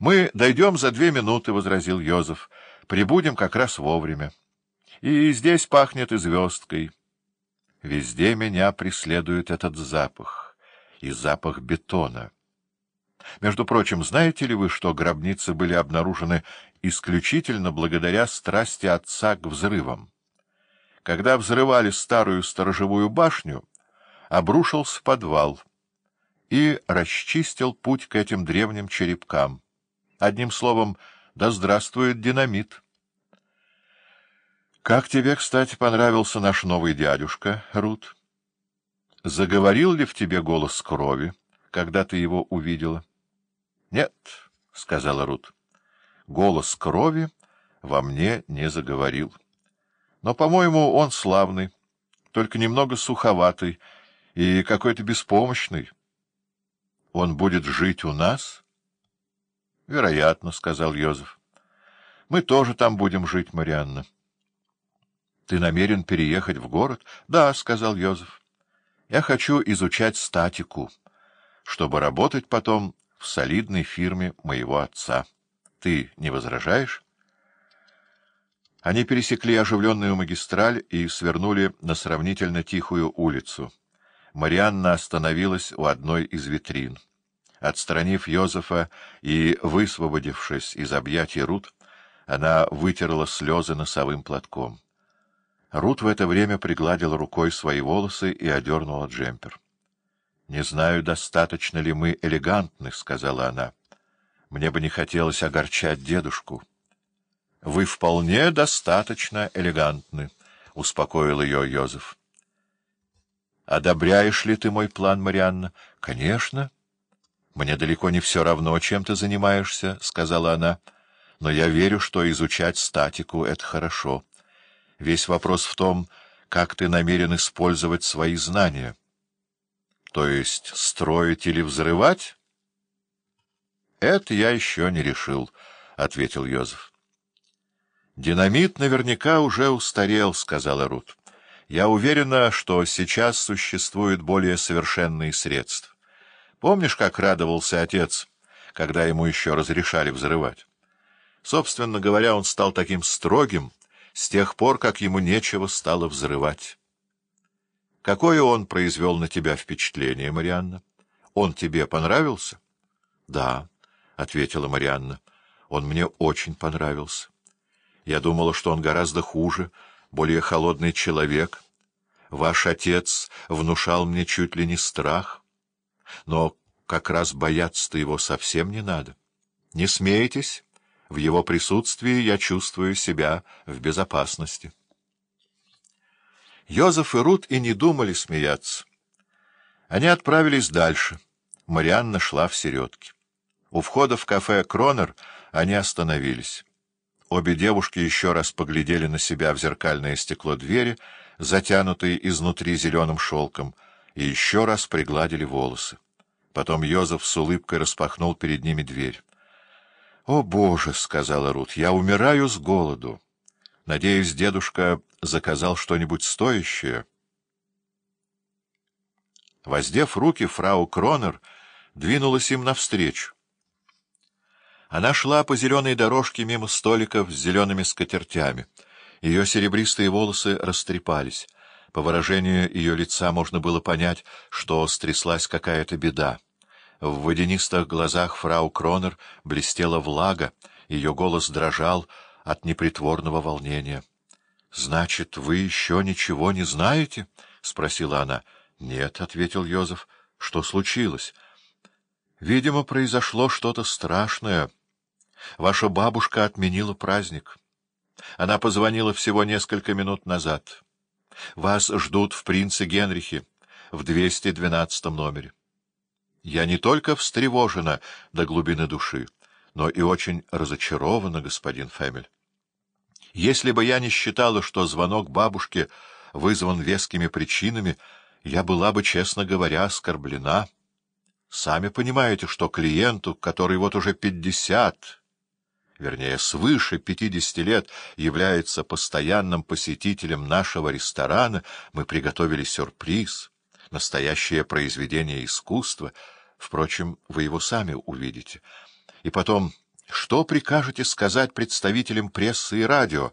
Мы дойдем за две минуты, — возразил Йозеф. — Прибудем как раз вовремя. И здесь пахнет и звездкой. Везде меня преследует этот запах. И запах бетона. Между прочим, знаете ли вы, что гробницы были обнаружены исключительно благодаря страсти отца к взрывам? Когда взрывали старую сторожевую башню, обрушился подвал и расчистил путь к этим древним черепкам. Одним словом, да здравствует динамит. — Как тебе, кстати, понравился наш новый дядюшка, Рут? Заговорил ли в тебе голос крови, когда ты его увидела? — Нет, — сказала Рут. Голос крови во мне не заговорил. Но, по-моему, он славный, только немного суховатый и какой-то беспомощный. Он будет жить у нас? — Вероятно, — сказал Йозеф. — Мы тоже там будем жить, Марианна. — Ты намерен переехать в город? — Да, — сказал Йозеф. — Я хочу изучать статику, чтобы работать потом в солидной фирме моего отца. Ты не возражаешь? Они пересекли оживленную магистраль и свернули на сравнительно тихую улицу. Марианна остановилась у одной из витрин. Отстранив Йозефа и высвободившись из объятий Рут, она вытерла слезы носовым платком. Рут в это время пригладила рукой свои волосы и одернула джемпер. — Не знаю, достаточно ли мы элегантны, — сказала она. — Мне бы не хотелось огорчать дедушку. — Вы вполне достаточно элегантны, — успокоил ее Йозеф. — Одобряешь ли ты мой план, Марианна? — Конечно. —— Мне далеко не все равно, чем ты занимаешься, — сказала она, — но я верю, что изучать статику — это хорошо. Весь вопрос в том, как ты намерен использовать свои знания. То есть строить или взрывать? — Это я еще не решил, — ответил Йозеф. — Динамит наверняка уже устарел, — сказала Рут. — Я уверена, что сейчас существуют более совершенные средства. Помнишь, как радовался отец, когда ему еще разрешали взрывать? Собственно говоря, он стал таким строгим с тех пор, как ему нечего стало взрывать. Какое он произвел на тебя впечатление, Марианна? Он тебе понравился? — Да, — ответила Марианна, — он мне очень понравился. Я думала, что он гораздо хуже, более холодный человек. Ваш отец внушал мне чуть ли не страх. Но как раз бояться-то его совсем не надо. Не смейтесь, в его присутствии я чувствую себя в безопасности. Йозеф и Рут и не думали смеяться. Они отправились дальше. Марианна шла в середке. У входа в кафе «Кронер» они остановились. Обе девушки еще раз поглядели на себя в зеркальное стекло двери, затянутые изнутри зеленым шелком, и еще раз пригладили волосы. Потом Йозеф с улыбкой распахнул перед ними дверь. — О, Боже! — сказала Рут. — Я умираю с голоду. Надеюсь, дедушка заказал что-нибудь стоящее. Воздев руки, фрау Кронер двинулась им навстречу. Она шла по зеленой дорожке мимо столиков с зелеными скатертями. Ее серебристые волосы растрепались. По выражению ее лица можно было понять, что стряслась какая-то беда. В водянистых глазах фрау Кронер блестела влага, ее голос дрожал от непритворного волнения. — Значит, вы еще ничего не знаете? — спросила она. — Нет, — ответил Йозеф. — Что случилось? — Видимо, произошло что-то страшное. Ваша бабушка отменила праздник. Она позвонила всего несколько минут назад. Вас ждут в принце Генрихе, в 212 номере. Я не только встревожена до глубины души, но и очень разочарована, господин Фемель. Если бы я не считала, что звонок бабушке вызван вескими причинами, я была бы, честно говоря, оскорблена. Сами понимаете, что клиенту, который вот уже пятьдесят вернее, свыше пятидесяти лет, является постоянным посетителем нашего ресторана, мы приготовили сюрприз, настоящее произведение искусства. Впрочем, вы его сами увидите. И потом, Что прикажете сказать представителям прессы и радио?